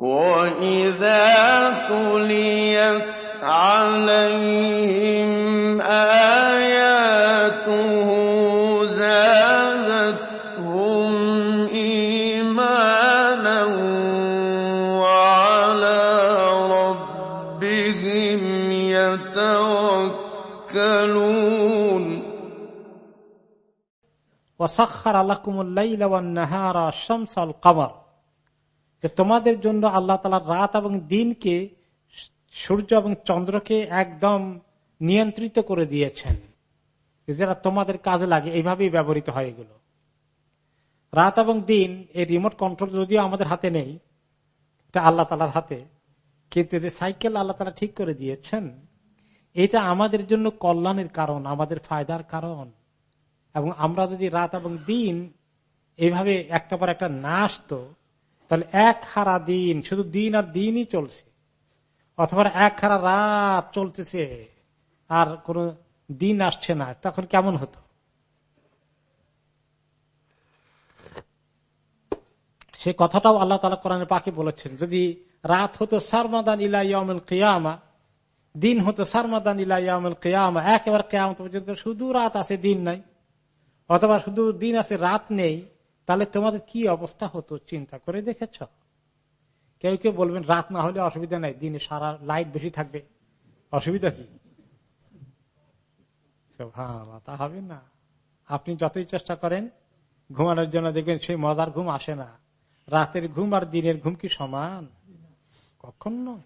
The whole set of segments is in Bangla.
وَإِذَا تُلِيَتْ عَلَيْهِمْ آيَاتُهُ زَادَتْهُمْ إِيمَانًا وَعَلَىٰ رَبِّهِمْ يَتَوَكَّلُونَ وسخر لكم الليل والنهار الشمس والقمر যে তোমাদের জন্য আল্লাহ তালা রাত এবং দিনকে সূর্য এবং চন্দ্রকে একদম নিয়ন্ত্রিত করে দিয়েছেন। যারা তোমাদের কাজে লাগে, এইভাবেই ব্যবহৃত হয় এগুলো। রাত এবং দিন এই রিমোট কন্ট্রোল যদিও আমাদের হাতে নেই, এটা আল্লাহ তালার হাতে, কিন্তু যে সাইকেল আল্লাহ তালা ঠিক করে দিয়েছেন, এটা আমাদের জন্য কল্যাণের কারণ, আমাদের ফায়দার কারণ। এবং আমরা যদি রাত এবং দিন এইভাবে একটা পর একটা না আসতো তাহলে এক হারা দিন, শুধু দিন আর দিনই চলছে। অথবা এক হারা রাত চলতেছে, আর কোন দিন আসছে না, তখন কেমন হতো? সে কথাটাও আল্লাহ তালা কোরআনের পাকে বলেছেন, যদি রাত হতো সারমাদান ইলাইয়ামুল কেয়ামা, দিন হতো সারমাদান ইলাইয়ামুল কেয়ামা, একেবারে কেয়ামত পর্যন্ত শুধু রাত আছে, দিন নাই। অথবা শুধু দিন আছে, রাত নেই। তাহলে তোমাদের কি অবস্থা হতো চিন্তা করে দেখেছ? কেউ কেউ বলবেন রাত না হলে অসুবিধা নাই দিনে সারা লাইট বেশি থাকবে। অসুবিধা কি? তা হবে না। আপনি যতই চেষ্টা করেন ঘুমানোর জন্য দেখবেন সেই মজার ঘুম আসে না। রাতের ঘুম আর দিনের ঘুম কি সমান? কখন নয়।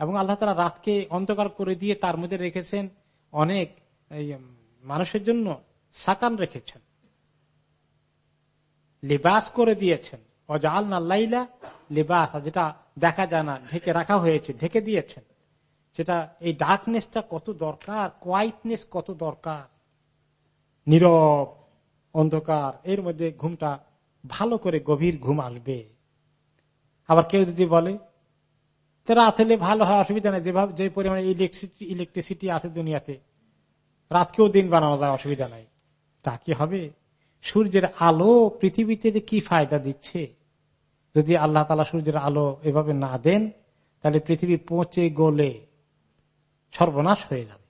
এবং আল্লাহ তারা রাতকে অন্ধকার করে দিয়ে তার মধ্যে রেখেছেন অনেক মানুষের জন্য সাকান রেখেছেন। লিবাস করে দিয়েছেন। অজাল না লাইলা লিবাস, যেটা দেখা যায় না, ঢেকে রাখা হয়েছে, ঢেকে দিয়েছেন। সেটা এই ডার্কনেসটা কত দরকার কোয়াইটনেস কত দরকার, নীরব, অন্ধকার, এর মধ্যে ঘুমটা ভালো করে গভীর ঘুম আসবে। আবার কেউ যদি বলে রাত হলে ভালো হয়, অসুবিধা নেই। যেভাবে যে পরিমাণে ইলেকট্রিসিটি আছে দুনিয়াতে, রাতকেও দিন বানানো যায়, অসুবিধা নাই। তা কি হবে? সূর্যের আলো পৃথিবীতে কি ফায়দা দিচ্ছে? যদি আল্লাহ তালা সূর্যের আলো এভাবে না দেন, তাহলে পৃথিবী পচে গলে সর্বনাশ হয়ে যাবে।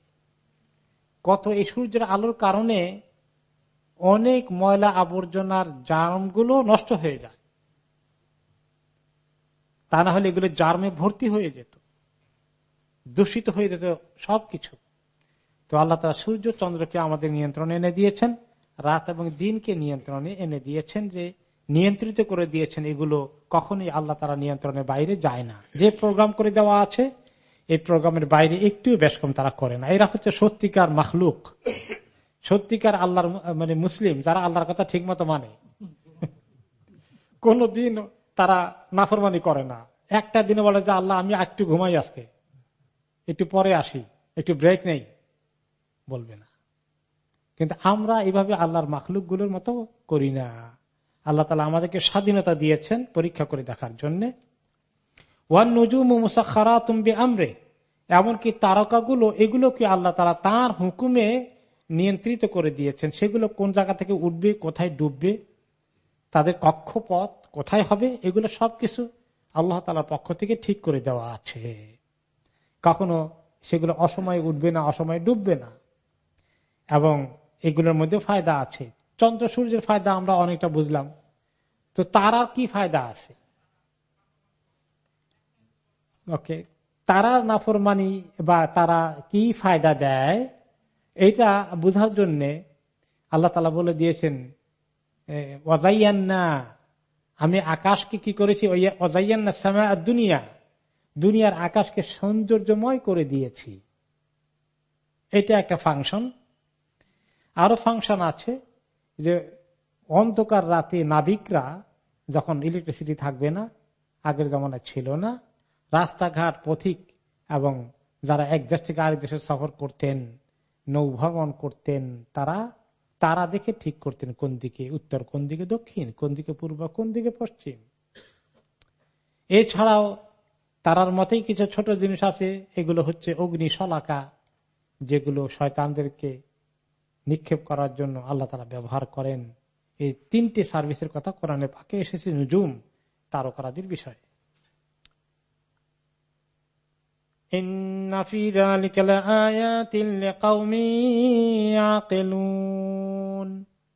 কত এই সূর্যের আলোর কারণে অনেক ময়লা আবর্জনার জার্মগুলো নষ্ট হয়ে যায়। তা না হলে এগুলো জার্মে ভর্তি হয়ে যেত, দূষিত হয়ে যেত সবকিছু। তো আল্লাহ তালা সূর্য চন্দ্রকে আমাদের নিয়ন্ত্রণে এনে দিয়েছেন। রাত এবং দিনকে নিয়ন্ত্রণে এনে দিয়েছেন যে, নিয়ন্ত্রিত করে দিয়েছেন এগুলো কখনোই আল্লাহ তারা নিয়ন্ত্রণের বাইরে যায় না। যে প্রোগ্রাম করে দেওয়া আছে, এই প্রোগ্রামের বাইরে একটু কম তারা করে না। এরা হচ্ছে সত্যিকার মাখলুক। সত্যিকার আল্লাহর মানে মুসলিম, যারা আল্লাহর কথা ঠিক মতো মানে। কোনদিন তারা নাফরমানি করে না। একটা দিনে বলে যে, আল্লাহ, আমি একটু ঘুমাই আজকে। একটু পরে আসি। একটু ব্রেক নেই। বলবে না। কিন্তু আমরা এইভাবে আল্লাহর মাখলুকগুলোর মতো করি না। আল্লাহ তালা আমাদেরকে স্বাধীনতা দিয়েছেন পরীক্ষা করে দেখার জন্য। ওয়ান নজুম মুসাখারা তুমি আমরে এমনকি তারকাগুলো, এগুলোকে আল্লাহ তালা তার হুকুমে নিয়ন্ত্রিত করে দিয়েছেন। সেগুলো কোন জায়গা থেকে উঠবে, কোথায় ডুববে, তাদের কক্ষপথ কোথায় হবে, এগুলো সবকিছু আল্লাহ তালার পক্ষ থেকে ঠিক করে দেওয়া আছে। কখনো সেগুলো অসময়ে উঠবে না, অসময়ে ডুববে না। এবং এগুলোর মধ্যে ফায়দা আছে। চন্দ্র সূর্যের ফায়দা আমরা অনেকটা বুঝলাম। তো তারা কি ফায়দা আছে? ওকে তারা নাফরমানি বা তারা কি ফায়দা দেয়, এইটা বোঝার জন্য আল্লাহ তালা বলে দিয়েছেন অজাইয়ান্না আমি আকাশকে কি করেছি? অজাইয়ান্না সামা দুনিয়া, দুনিয়ার আকাশকে সৌন্দর্যময় করে দিয়েছি। এটা একটা ফাংশন। আরও ফাংশন আছে যে অন্ধকার রাতে নাবিকরা যখন ইলেকট্রিসিটি থাকবে না, আগের জমানায় ছিল না, রাস্তাঘাট, পথিক এবং যারা এক দেশ থেকে আরেক দেশে সফর করতেন, নৌভ্রমণ করতেন, তারা তারা দেখে ঠিক করতেন কোন দিকে উত্তর, কোন দিকে দক্ষিণ, কোন দিকে পূর্ব, কোন দিকে পশ্চিম। এছাড়াও তারার মতেই কিছু ছোট জিনিস আছে, এগুলো হচ্ছে অগ্নি শলাকা যেগুলো শয়তানদেরকে নিক্ষেপ করার জন্য আল্লাহ তালা ব্যবহার করেন। এই তিনটি সার্ভিসের কথা কোরআনে পাকে এসেছে, নুজুম, তারকারাদির বিষয়।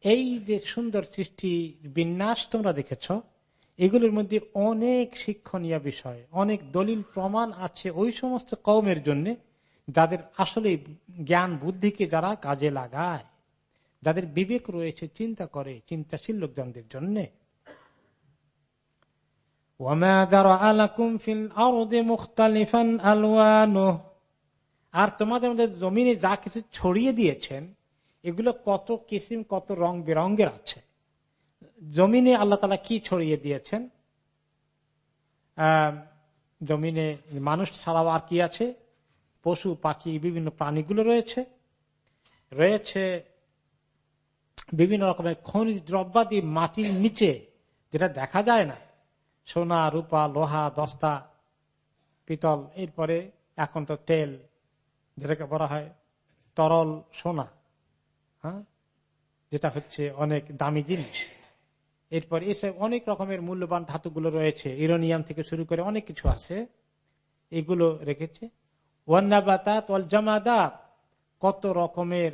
এই যে সুন্দর সৃষ্টি বিন্যাস তোমরা দেখেছ, এগুলোর মধ্যে অনেক শিক্ষণীয় বিষয়, অনেক দলিল প্রমাণ আছে ওই সমস্ত কৌমের জন্য যাদের আসলে জ্ঞান বুদ্ধিকে যারা কাজে লাগায়, যাদের বিবেক রয়েছে, চিন্তা করে, চিন্তাশীল লোকজনদের জন্য। আর তোমাদের মধ্যে জমিনে যা কিছু ছড়িয়ে দিয়েছেন, এগুলো কত কিসিম, কত রং বেরঙ্গের আছে? জমিনে আল্লাহ তালা কি ছড়িয়ে দিয়েছেন? জমিনে মানুষ ছাড়াও আর কি আছে? পশু, পাখি, বিভিন্ন প্রাণীগুলো রয়েছে। রয়েছে বিভিন্ন রকমের খনিজ দ্রব্যাদি মাটির নিচে, যেটা দেখা যায় না। সোনা, রূপা, লোহা, দস্তা, পিতল, এরপরে এখন তো তেল, যেটাকে বলা হয় তরল সোনা হ্যাঁ? যেটা হচ্ছে অনেক দামি জিনিস। এরপর এসে অনেক রকমের মূল্যবান ধাতুগুলো রয়েছে। ইরোনিয়াম থেকে শুরু করে অনেক কিছু আছে। এগুলো রেখেছে। জামাদাত। কত রকমের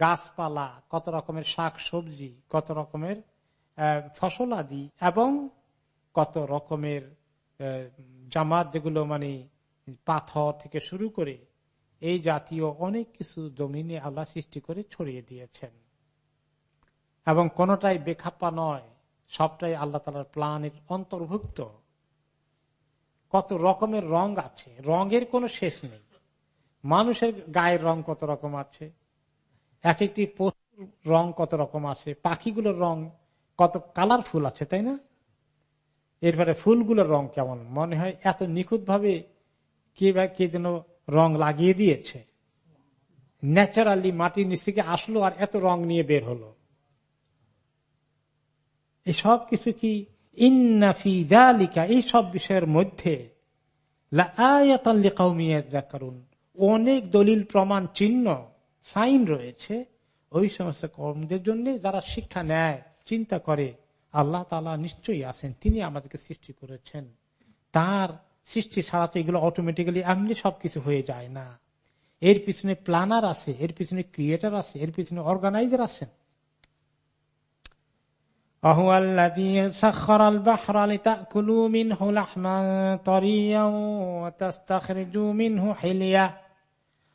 গাছপালা, কত রকমের শাক সবজি কত রকমের ফসল আদি এবং কত রকমের জামাত যেগুলো মানে পাথর থেকে শুরু করে এই জাতীয় অনেক কিছু জমিনে আল্লাহ সৃষ্টি করে ছড়িয়ে দিয়েছেন। এবং কোনটাই বেখাপ্পা নয়, সবটাই আল্লাহ তালার প্লানের অন্তর্ভুক্ত। কত রকমের রং আছে, রঙের কোনো শেষ নেই। মানুষের গায়ের রং কত রকম আছে? এক একটি পশুর রং কত রকম আছে? পাখিগুলোর রং কত কালারফুল আছে, তাই না? এরপরে ফুলগুলোর রং কেমন? মনে হয় এত নিখুঁত ভাবে কে বা কে যেন রং লাগিয়ে দিয়েছে। ন্যাচারালি মাটির নিচ থেকে আসলো আর এত রং নিয়ে বের হলো। এই সব কিছু কি? ইন্নাফি দালিকা, এই সব বিষয়ের মধ্যে অনেক দলিল, প্রমাণ, চিহ্ন, সাইন রয়েছে। ওই সমস্ত কর্মদের জন্য যারা শিক্ষা নেয়, চিন্তা করে, আল্লাহ তালা নিশ্চয়ই আছেন, তিনি আমাদেরকে সৃষ্টি করেছেন। তার সৃষ্টি ছাড়া তো এগুলো অটোমেটিক্যালি এমনি সবকিছু হয়ে যায় না। এর পিছনে প্ল্যানার আছে, এর পিছনে ক্রিয়েটার আছে, এর পিছনে অর্গানাইজার আছেন। তিনি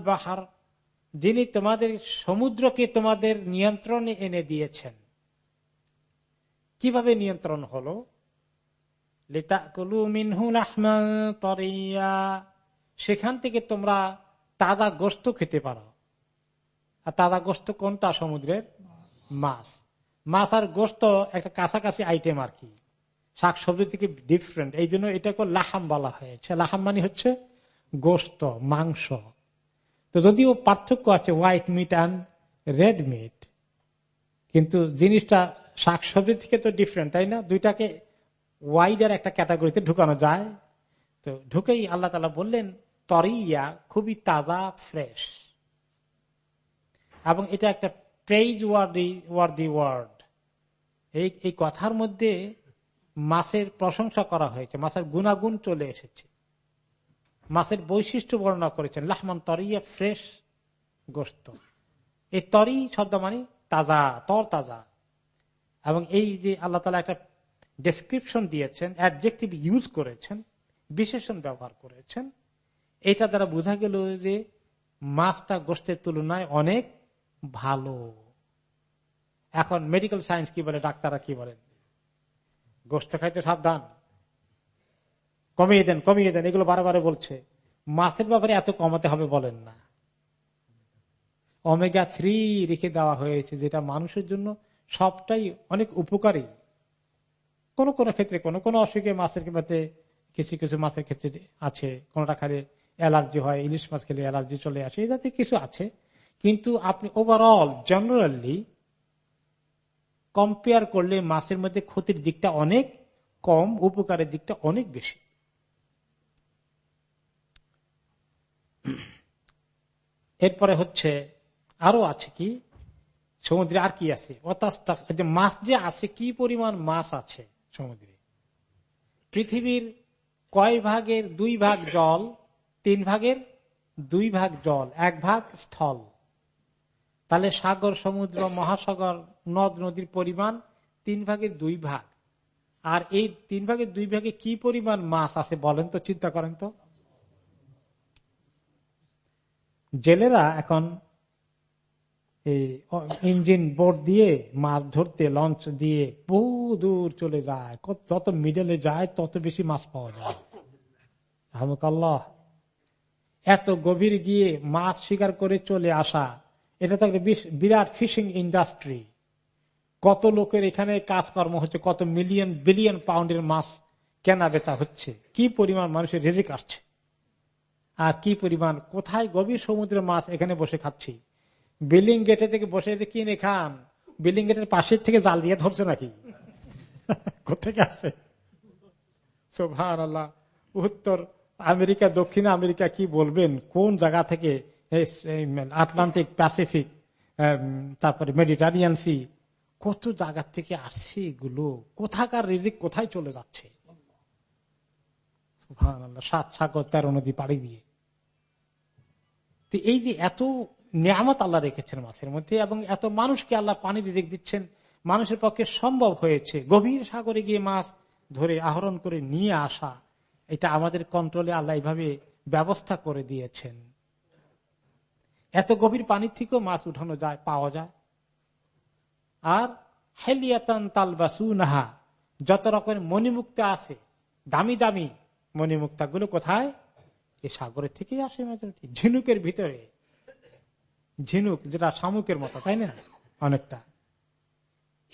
বাহার, যিনি তোমাদের সমুদ্রকে তোমাদের নিয়ন্ত্রণে এনে দিয়েছেন। কীভাবে নিয়ন্ত্রণ হলো? সেখান থেকে তোমরা তাজা গোস্ত খেতে পারো। আর তাজা গোস্ত কোনটা? সমুদ্রের মাছ। মাছ আর গোস্ত একটা কাছাকাছি আইটেম আর কি। শাক সবজি থেকে ডিফারেন্ট এই জন্য এটাকে লাহাম বলা হয়েছে। লাহাম মানে হচ্ছে গোস্ত, মাংস। তো যদিও পার্থক্য আছে white meat and red meat, কিন্তু জিনিসটা শাক সবজি থেকে তো ডিফারেন্ট তাই না? দুইটাকে ওয়াইডার একটা ক্যাটাগরিতে ঢুকানো যায়। তো ঢুকেই আল্লাহ তালা বললেন, তরিয়া খুবই তাজা ফ্রেশ এবং এটা একটা প্রেইজ ওয়ার্ডি ওয়ার্ডি ওয়ার্ড এই এই কথার মধ্যে মাছের প্রশংসা করা হয়েছে, মাছের গুণাগুণ চলে এসেছে। মাছের বৈশিষ্ট্য বর্ণনা করেছেন। লাহমান তরিয়া ফ্রেশ গোস্ত। এই তরি শব্দ মানে তাজা, তর তাজা। এবং এই যে আল্লাহ তালা একটা ডেসক্রিপশন দিয়েছেন অ্যাডজেক্টিভ ইউজ করেছেন, বিশেষণ ব্যবহার করেছেন, এটা দ্বারা বোঝা গেল যে মাছটা গোষ্ঠের তুলনায় অনেক ভালো। এখন মেডিকেল সায়েন্স কি বলে, ডাক্তাররা কি বলেন? গোষ্ঠ খাইতে সাবধান। কমিয়ে দেন কমিয়ে দেন, এগুলো বারে বারে বলছে। মাছের ব্যাপারে এত কমাতে হবে বলেন না। অমেগা থ্রি রেখে দেওয়া হয়েছে, যেটা মানুষের জন্য সবটাই অনেক উপকারী। কোন কোন ক্ষেত্রে, কোন কোন অসুখে মাছের কিংবাতে কিছু কিছু মাছের ক্ষেত্রে আছে কোনটা খালি অ্যালার্জি হয়, ইলিশ মাছ খেলে অ্যালার্জি চলে আসে, এই কিছু আছে। কিন্তু আপনি ওভারঅল জেনারেলি কম্পেয়ার করলে মাছের মধ্যে ক্ষতির দিকটা অনেক কম, উপকারের দিকটা অনেক বেশি। এরপরে হচ্ছে, আরও আছে কি? সমুদ্রে আর কি আছে? মাছ যে আছে, কি পরিমাণ মাছ আছে সমুদ্রে? পৃথিবীর কয় ভাগের দুই ভাগ জল, তিন ভাগের দুই ভাগ জল, এক ভাগ স্থল? তাহলে সাগর, সমুদ্র, মহাসাগর, নদ, নদীর পরিমাণ তিন ভাগের দুই ভাগ। আর এই তিন ভাগের দুই ভাগে কি পরিমাণ মাছ আছে বলেন তো, চিন্তা করেন তো। জেলেরা এখন এই ইঞ্জিন বোর্ড দিয়ে মাছ ধরতে, লঞ্চ দিয়ে বহু দূর চলে যায়। যত মিডলে যায়, তত বেশি মাছ পাওয়া যায়। আহমকাল্লাহ এত গভীর গিয়ে মাছ শিকার করে চলে আসা, এটা তো একটা বিরাট ফিশিং ইন্ডাস্ট্রি কত লোকের এখানে কাজকর্ম হচ্ছে, কত মিলিয়ন বিলিয়ন পাউন্ডের মাছ কেনা বেচা হচ্ছে। কি পরিমাণ মানুষের রেজিক আসছে। আর কি পরিমাণ? কোথায় গভীর সমুদ্রের মাছ এখানে বসে খাচ্ছি? বিল্ডিং গেটে থেকে বসে যে কিনে খান, বিল্ডিং গেটের পাশের থেকে জাল দিয়ে ধরছে নাকি? কোথেকে আসে? সোভান আল্লাহ উত্তর আমেরিকা, দক্ষিণ আমেরিকা কি বলবেন? কোন জায়গা থেকে? আটলান্টিক প্যাসিফিক তারপরে মেডিটারিয়ান সি। কত জায়গা থেকে আসছে এগুলো? কোথাকার রিজিক কোথায় চলে যাচ্ছে? সাত সাগর, তেরো নদী পাড়ি দিয়ে। তো এই যে এত নিয়ামত আল্লাহ রেখেছেন মাছের মধ্যে এবং এত মানুষকে আল্লাহ পানি রিজিক দিচ্ছেন, মানুষের পক্ষে সম্ভব হয়েছে গভীর সাগরে গিয়ে মাছ ধরে আহরণ করে নিয়ে আসা, এটা আমাদের কন্ট্রোলে আল্লাহ এইভাবে ব্যবস্থা করে দিয়েছেন। এত গভীর পানির থেকেও মাছ উঠানো যায়, পাওয়া যায়। আর হেলিয়াতান তালবাসু নাহা যত রকমের মণিমুক্তা আছে, দামি দামি মণিমুক্তা গুলো কোথায়? এই সাগরের থেকে আসে মেজরিটি। ঝিনুকের ভিতরে। ঝিনুক, যেটা শামুকের মতো, তাই না? অনেকটা।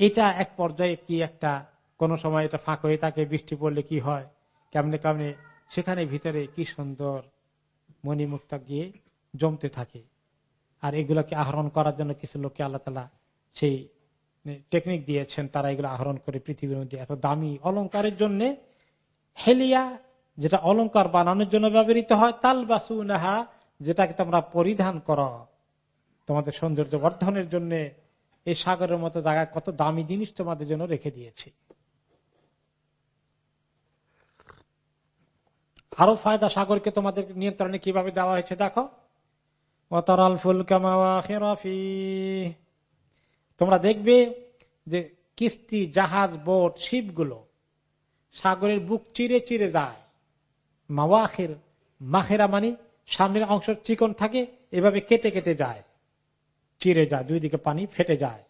এটা এক পর্যায়ে কি একটা, কোন সময় এটা ফাঁক হয়ে থাকে, বৃষ্টি পড়লে কি হয়? কেমনে কেমনে সেখানে ভিতরে কি সুন্দর মণিমুক্তা গিয়ে জমতে থাকে। আর এগুলোকে আহরণ করার জন্য কিছু লোককে আল্লাহ তালা সেই টেকনিক দিয়েছেন। তারা এগুলো আহরণ করে পৃথিবীর মধ্যে এত দামি অলঙ্কারের জন্য হেলিয়া যেটা অলঙ্কার বানানোর জন্য ব্যবহৃত হয় তাল বাসু নাহা যেটাকে তোমরা পরিধান কর। তোমাদের সৌন্দর্য বর্ধনের জন্য এই সাগরের মতো জায়গায় কত দামি জিনিস তোমাদের জন্য রেখে দিয়েছে। আরও ফায়দা সাগরকে তোমাদের নিয়ন্ত্রণে কীভাবে দেওয়া হয়েছে দেখো। অতরাল ফুল তোমরা দেখবে যে কিস্তি, জাহাজ, বোট, শিপগুলো সাগরের বুক চিরে চিরে যায়। মাওয়াখের, মাখেরা মানি, সামনের অংশ চিকন থাকে, এভাবে কেটে কেটে যায়। চিরে যায়, দুই দিকে পানি ফেটে যায়।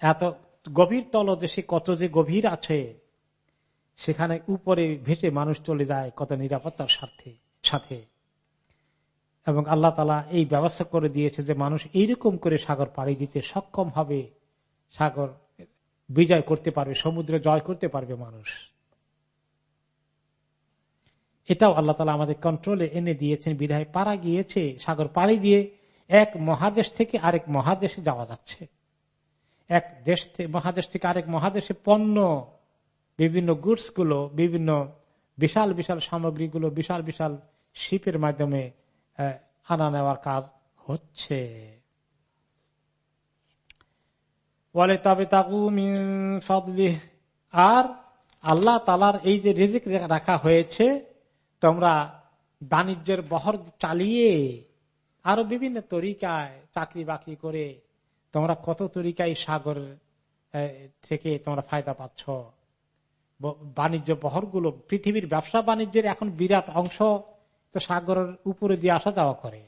এত গভীর তলদেশে কত যে গভীর আছে, সেখানে উপরে ভেসে মানুষ চলে যায় কত নিরাপত্তার স্বার্থে, সাথে। এবং আল্লাহ তালা এই ব্যবস্থা করে দিয়েছে যে মানুষ এইরকম করে সাগর পাড়ি দিতে সক্ষম হবে। সাগর বিজয় করতে পারবে, সমুদ্র জয় করতে পারবে মানুষ। এটাও আল্লাহ তালা আমাদের কন্ট্রোলে এনে দিয়েছেন বিধায় পাড়া গিয়েছে, সাগর পাড়ি দিয়ে এক মহাদেশ থেকে আরেক মহাদেশে যাওয়া যাচ্ছে। এক দেশ মহাদেশ থেকে আরেক মহাদেশে পণ্য, বিভিন্ন গুডসগুলো বিভিন্ন বিশাল বিশাল সামগ্রীগুলো, বিশাল বিশাল শিপের মাধ্যমে আনা নেওয়ার কাজ হচ্ছে। বলে তবে তাকু আর আল্লাহ তালার এই যে রিজিক রাখা হয়েছে, তোমরা বাণিজ্যের বহর চালিয়ে আরও বিভিন্ন তরিকায় চাকরি বাকরি করে তোমরা কত তরিকায় সাগর থেকে তোমরা ফায়দা পাচ্ছ? বাণিজ্য বহরগুলো পৃথিবীর ব্যবসা বাণিজ্যের এখন বিরাট অংশ তো সাগরের উপরে দিয়ে আসা যাওয়া করে।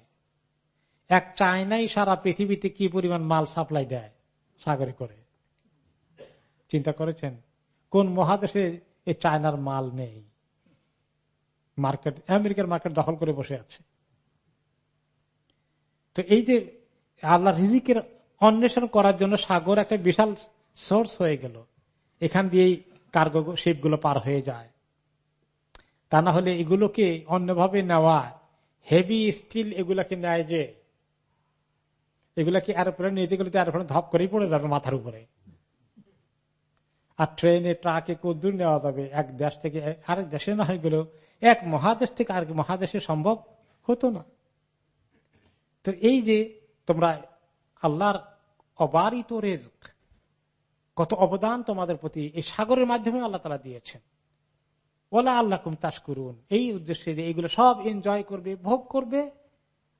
এক চায়নাই সারা পৃথিবীতে কি পরিমাণ মাল সাপ্লাই দেয়? সাগরে করে। চিন্তা করেছেন? কোন মহাদেশে এই চায়নার মাল নেই? মার্কেট, আমেরিকার মার্কেট দখল করে বসে আছে। তো এই যে আল্লাহ রিজিকের অন্বেষণ করার জন্য সাগর একটা বিশাল সোর্স হয়ে গেল। এখান দিয়েই কার্গো শিপগুলো পার হয়ে যায়। তা না হলে এগুলোকে অন্যভাবে নেওয়া হেভি স্টিল এগুলাকে নেয় যে এগুলাকে এরোপ্লেন নিতে গেলে এরোপ্লেন ধপ করেই পড়ে যাবে মাথার উপরে। আর ট্রেনে, ট্রাকে কদ্দূর নেওয়া যাবে। এক দেশ থেকে আরেক দেশে না হয়ে গেলেও এক মহাদেশ থেকে আরেক মহাদেশে সম্ভব হতো না। তো এই যে তোমরা আল্লাহর অবারিত রেজক, কত অবদান তোমাদের প্রতি এই সাগরের মাধ্যমে আল্লাহ তালা দিয়েছেন। ওলা আল্লাহ কুম তাস করুন এই উদ্দেশ্যে যে এইগুলো সব এনজয় করবে, ভোগ করবে।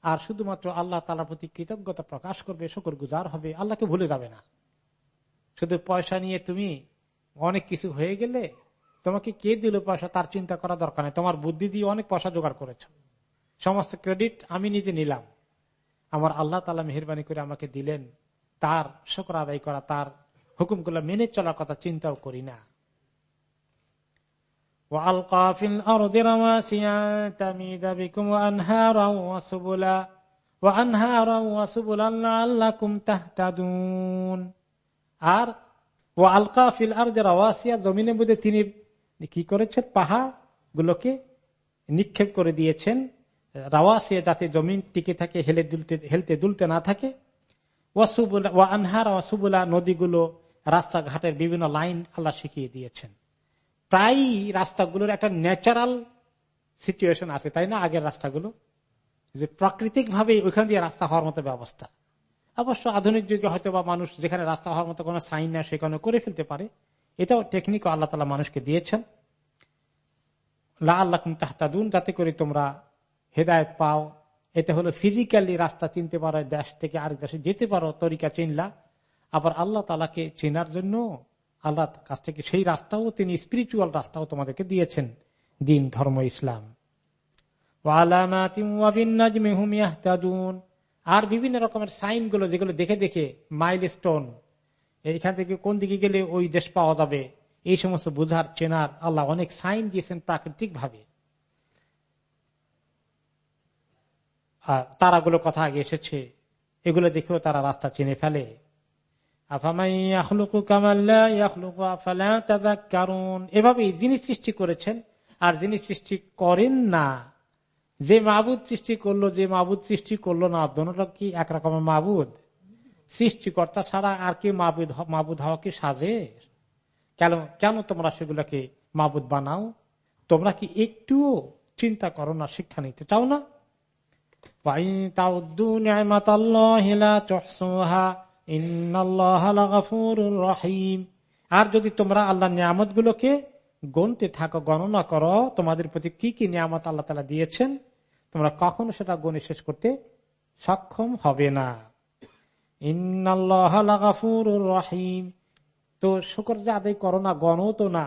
আর শুধুমাত্র আল্লাহ তালার প্রতি কৃতজ্ঞতা প্রকাশ করবে শকর গুজার হবে, আল্লাহকে ভুলে যাবে না। শুধু পয়সা নিয়ে তুমি অনেক কিছু হয়ে গেলে তোমাকে কে দিল পয়সা তার চিন্তা করা দরকার নেই। তোমার বুদ্ধি দিয়ে অনেক পয়সা জোগাড় করেছ। সমস্ত ক্রেডিট আমি নিজে নিলাম। আমার আল্লাহ তালা মেহরবানি করে আমাকে দিলেন। তার শকর আদায় করা, তার হুকুমগুলো মেনে চলার কথা চিন্তাও করি না। وألقى في الأرض رواسي تميد بكم وأنهارا وسبلا وأنهارا وسبلا لعلكم تهتدون আর ও আলকা ফিল আর রাওয়াসিয়া জমিনের মধ্যে তিনি কি করেছেন পাহাড় গুলোকে নিক্ষেপ করে দিয়েছেন রাওয়াসিয়া যাতে জমিন টিকে থাকে হেলে দুলতে হেলতে দুলতে না থাকে ও আনহার ওয়াসুবুলা নদীগুলো রাস্তাঘাটের বিভিন্ন লাইন আল্লাহ শিখিয়ে দিয়েছেন প্রায় রাস্তাগুলোর একটা ন্যাচারাল সিচুয়েশন আছে, তাই না? আগের রাস্তাগুলো। যে প্রাকৃতিক ভাবে ওইখান দিয়ে রাস্তা হওয়ার মতো ব্যবস্থা। অবশ্য আধুনিক যুগে হয়তো বা মানুষ যেখানে রাস্তা হওয়ার মতো কোনো সাইন না সেখানে করে ফেলতে পারে। এটাও টেকনিক আল্লাহ তালা মানুষকে দিয়েছেন। লা তাহতাদুন, যাতে করে তোমরা হেদায়ত পাও। এটা হলো ফিজিক্যালি রাস্তা চিনতে পারো, দেশ থেকে আরেক দেশে যেতে পারো, তরিকা চিনলা। আবার আল্লাহ তালাকে চেনার জন্য আল্লাহ কাছ থেকে সেই রাস্তাও, তিনি স্পিরিচুয়াল রাস্তাও তোমাদেরকে দিয়েছেন, দিন, ধর্ম, ইসলাম। আর বিভিন্ন রকমের সাইনগুলো যেগুলো দেখে দেখে মাইল স্টোন এইখান থেকে কোন দিকে গেলে ওই দেশ পাওয়া যাবে, এই সমস্ত বুঝার, চেনার আল্লাহ অনেক সাইন দিয়েছেন প্রাকৃতিক ভাবে আর তারাগুলো কথা আগে এসেছে, এগুলো দেখেও তারা রাস্তা চিনে ফেলে। এভাবে যিনি সৃষ্টি করেছেন আর যিনি সৃষ্টি করেন না, যে মাবুদ সৃষ্টি করল, যে মাবুদ সৃষ্টি করল না দোনোটা কি একরকমের মাবুদ? সৃষ্টিকর্তা ছাড়া আর কি মাবুদ মাবুদ হওয়া কি সাজে? কেন কেন তোমরা সেগুলোকে মাবুদ বানাও? তোমরা কি একটুও চিন্তা করো না, শিক্ষা নিতে চাও না? রহিম। আর যদি তোমরা আল্লাহ নিয়ামত গুলোকে গণতে থাকো, গণনা করো, তোমাদের প্রতি কি কি নিয়ামত আল্লাহ তালা দিয়েছেন, তোমরা কখনো সেটা গণে শেষ করতে সক্ষম হবে না। রহিম। তো শুকর যে আদায় করো না, গণ তো না।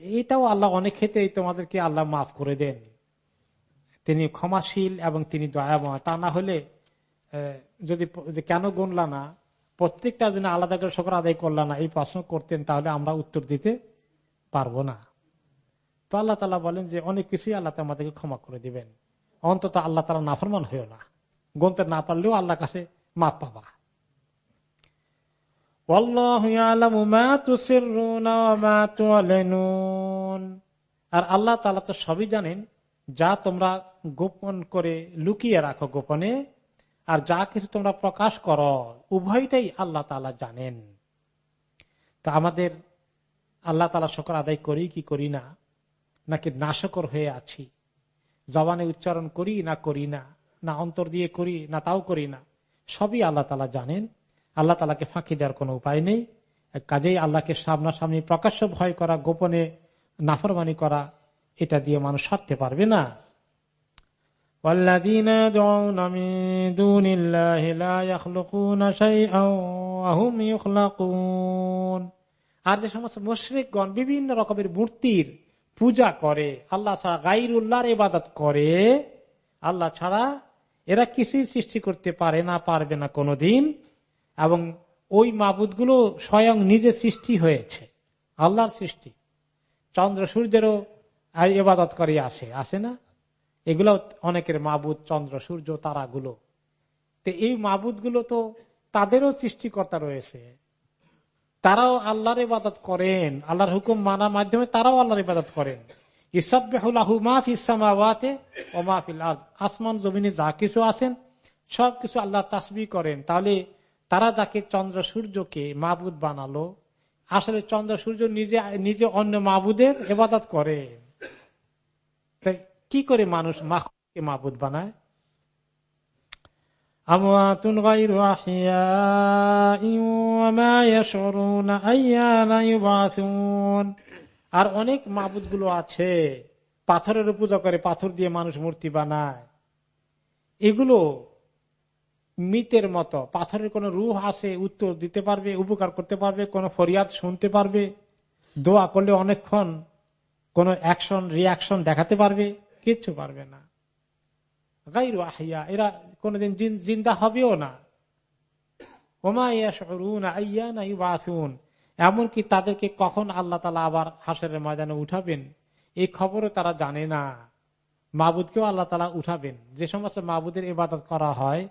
এটাও আল্লাহ অনেক ক্ষেত্রে তোমাদেরকে আল্লাহ মাফ করে দেন। তিনি ক্ষমাশীল এবং তিনি দয়াময়। তা না হলে যদি কেন গণলা না? প্রত্যেকটা জন্য আলাদা করে শকর আদায় করলা না, এই প্রশ্ন করতেন, তাহলে আমরা উত্তর দিতে পারব না। তো আল্লাহ তালা বলেন যে, অনেক কিছুই আল্লাহ আমাদেরকে ক্ষমা করে দিবেন। অন্তত আল্লাহ তালা নাফরমান হয়েও না। গনতে না পারলেও আল্লাহ কাছে মাপ পাবা। আর আল্লাহ তালা তো সবই জানেন। যা তোমরা গোপন করে লুকিয়ে রাখো গোপনে আর যা কিছু তোমরা প্রকাশ করো, উভয়টাই আল্লাহ তালা জানেন। তো আমাদের আল্লাহ তালা শকর আদায় করি কি করি না? নাকি নাশকর হয়ে আছি? জবানে উচ্চারণ করি না করি না? না অন্তর দিয়ে করি না তাও করি না? সবই আল্লাহ তালা জানেন। আল্লাহ তালাকে ফাঁকি দেওয়ার কোনো উপায় নেই। কাজেই আল্লাহকে সামনাসামনি প্রকাশ্য ভয় করা, গোপনে নাফরমানি করা, এটা দিয়ে মানুষ সারতে পারবে না। والذين يدعون من دون الله لا يخلقون شيئا وهم يخلقون আর যে সমস্ত মুশরিকগণ বিভিন্ন রকমের মূর্তির পূজা করে আল্লাহ ছাড়া গাইর উল্লাহর ইবাদত করে আল্লাহ ছাড়া এরা কিছুই সৃষ্টি করতে পারে না পারবে না কোনোদিন এবং ওই মাবুদগুলো স্বয়ং নিজে সৃষ্টি হয়েছে আল্লাহর সৃষ্টি চন্দ্র সূর্যেরও ইবাদত করে আসে আসে না এগুলো অনেকের মাবুদ, চন্দ্র, সূর্য, তারাগুলো। তো এই মাবুদগুলো তো তাদেরও সৃষ্টিকর্তা রয়েছে। তারাও আল্লাহর ইবাদত করেন। আল্লাহর হুকুম মানার মাধ্যমে তারাও আল্লাহর ইবাদত করেন। আসমান, জমিনে যা কিছু আছেন সবকিছু আল্লাহ তাসবি করেন। তাহলে তারা যাকে চন্দ্র, সূর্যকে মাহবুদ বানালো, আসলে চন্দ্র, সূর্য নিজে নিজে অন্য মাহবুদের এবাদত করে। কি করে মানুষ মাহকে মাহবুদ বানায়? আর অনেক মাহবুদগুলো আছে, পাথরের পূজা করে পাথর দিয়ে মানুষ মূর্তি বানায়। এগুলো মিতের মতো, পাথরের কোন রুহ আছে, উত্তর দিতে পারবে, উপকার করতে পারবে, কোন ফরিয়াদ শুনতে পারবে, দোয়া করলে অনেকক্ষণ কোন অ্যাকশন রিয়াকশন দেখাতে পারবে। কিচ্ছু পারবে না। গাইরু আহিয়া এরা কোনদিন জিন্দা হবেও না। এমনকি তাদেরকে কখন আল্লাহ তালা আবার হাসের ময়দানে উঠাবেন, এই খবরও তারা জানে না। মাবুদকেও আল্লাহ তালা উঠাবেন। যে সমস্ত মাবুদের ইবাদত করা হয়,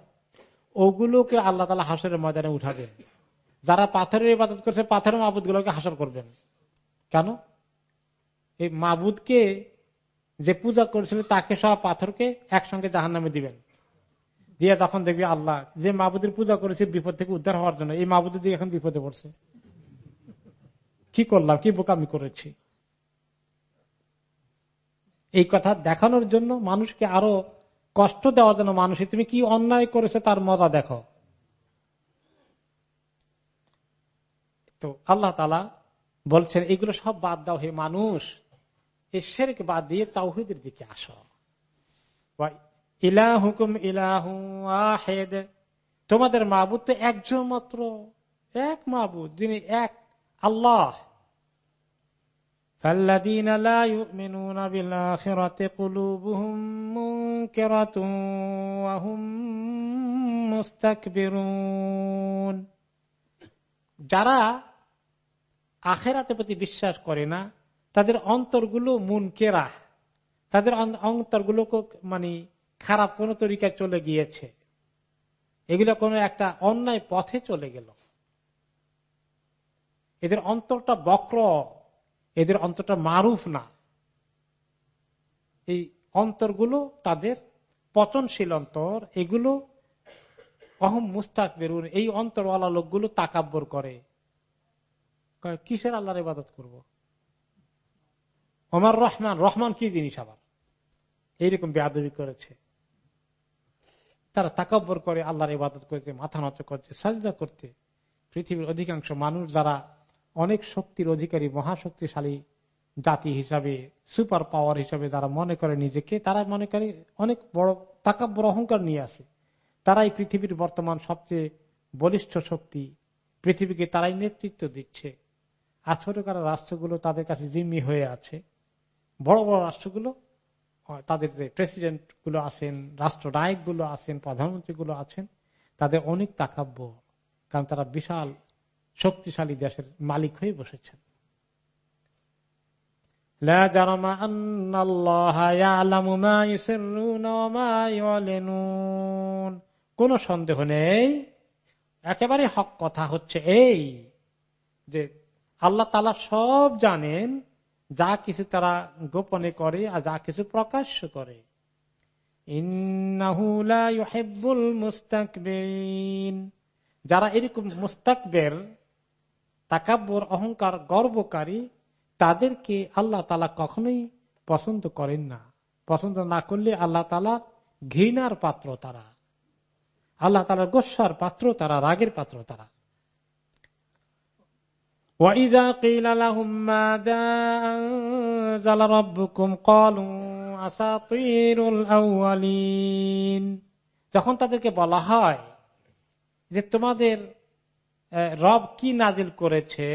ওগুলোকে আল্লাহ তালা হাসরের ময়দানে উঠাবেন। যারা পাথরের ইবাদত করছে, পাথরের মাবুদ গুলোকে হাসর করবেন। কেন? এই মাবুদকে যে পূজা করেছিল তাকে সব পাথরকে একসঙ্গে জাহান নামে দিবেন। দিয়ে তখন দেখবি আল্লাহ, যে মাবুদের পূজা করেছে বিপদ থেকে উদ্ধার হওয়ার জন্য, এই মাবুদ দিয়ে এখন বিপদে পড়ছে, কি করলাম, কি বোকামি করেছি? এই কথা দেখানোর জন্য মানুষকে আরও কষ্ট দেওয়ার জন্য মানুষ, তুমি কি অন্যায় করেছে তার মজা দেখো। তো আল্লাহ তালা বলছেন, এগুলো সব বাদ দাও হে মানুষ। এই শেরেক বাদ দিয়ে তাওহিদের দিকে আসো। ইলা হুকুম ইলাহু আহেদ তোমাদের মাহবুদ তো একজন মাত্র, এক মাহবুদ যিনি এক আল্লাহ। যারা আখেরাতে প্রতি বিশ্বাস করে না তাদের অন্তরগুলো মন কেরা তাদের অন্তরগুলো মানে খারাপ কোন তরিকায় চলে গিয়েছে। এগুলো কোনো একটা অন্যায় পথে চলে গেল। এদের অন্তরটা বক্র, এদের অন্তরটা মারুফ না। এই অন্তরগুলো তাদের পচনশীল অন্তর, এগুলো অহম মুস্তাক বেরুন, এই অন্তরওয়ালা লোকগুলো তাকাব্বর করে। কিসের আল্লাহর ইবাদত করব। আমার রহমান রহমান কি জিনিস আবার? এইরকম বেআবি করেছে। তারা তাকাব্বর করে, আল্লাহর ইবাদত করতে মাথা নত করছে সাজা করতে পৃথিবীর অধিকাংশ মানুষ যারা অনেক শক্তির অধিকারী, মহাশক্তিশালী জাতি হিসাবে, সুপার পাওয়ার হিসাবে যারা মনে করে নিজেকে, তারা মনে করে অনেক বড় তাকাব্বর, অহংকার নিয়ে আসে। তারাই পৃথিবীর বর্তমান সবচেয়ে বলিষ্ঠ শক্তি। পৃথিবীকে তারাই নেতৃত্ব দিচ্ছে। ছোটখাটো রাষ্ট্রগুলো তাদের কাছে জিম্মি হয়ে আছে। বড় বড় রাষ্ট্রগুলো তাদের যে প্রেসিডেন্টগুলো আছেন রাষ্ট্রনায়কগুলো আছেন প্রধানমন্ত্রী গুলো আছেন, তাদের অনেক তাকাব্য, কারণ তারা বিশাল, শক্তিশালী দেশের মালিক হয়ে বসেছেন। কোন সন্দেহ নেই, একেবারে হক কথা হচ্ছে এই যে আল্লাহ তালা সব জানেন যা কিছু তারা গোপনে করে আর যা কিছু প্রকাশ্য করে। যারা এরকম মুস্তাকবের, তাকাব্বর, অহংকার, গর্বকারী, তাদেরকে আল্লাহ তালা কখনোই পছন্দ করেন না। পছন্দ না করলে আল্লাহ তালা ঘৃণার পাত্র তারা। আল্লাহ তালার গোসার পাত্র তারা, রাগের পাত্র তারা। وإذا قيل لهم ماذا أنزل ربكم قالوا أساطير الأولين যখন তাদেরকে বলা হয় যে তোমাদের রব কি নাজিল করেছে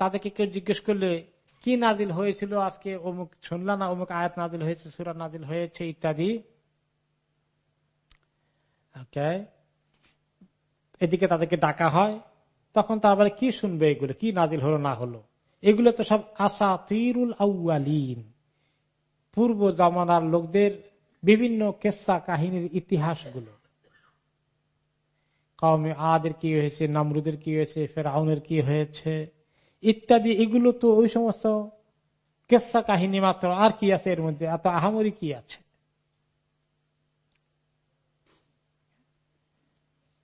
তাদেরকে কেউ জিজ্ঞেস করলে কি নাজিল হয়েছিল আজকে অমুক শুনলা না অমুক আয়াত নাজিল হয়েছে সুরা নাজিল হয়েছে ইত্যাদি এদিকে তাদেরকে ডাকা হয় তখন তারপরে কি শুনবে এগুলো? কি নাজিল হলো, না হলো? এগুলো তো সব আসা তিরুল আউআলিন পূর্ব জামানার লোকদের বিভিন্ন কেসা কাহিনীর ইতিহাসগুলো। কওমে আদের কি হয়েছে, নামরুদের কি হয়েছে, ফেরাউনের কি হয়েছে, ইত্যাদি। এগুলো তো ওই সমস্ত কেসা কাহিনী মাত্র। আর কি আছে এর মধ্যে? এত আহামরি কি আছে?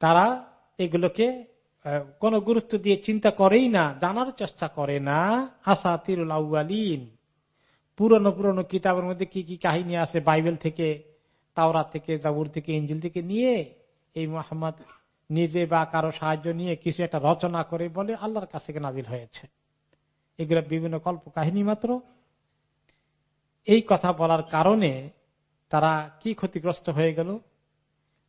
তারা এগুলোকে কোনো গুরুত্ব দিয়ে চিন্তা করেই না, জানার চেষ্টা করে না। আসা তিরুল আউআলিন পুরনো পুরনো কিতাবের মধ্যে কি কি কাহিনী আছে? বাইবেল থেকে তাওরা থেকে, জাবুর থেকে, ইঞ্জিল থেকে নিয়ে এই মোহাম্মদ নিজে বা কারও সাহায্য নিয়ে কিছু একটা রচনা করে বলে আল্লাহর কাছে নাজিল হয়েছে। এগুলো বিভিন্ন কল্প কাহিনী মাত্র। এই কথা বলার কারণে তারা কি ক্ষতিগ্রস্ত হয়ে গেল?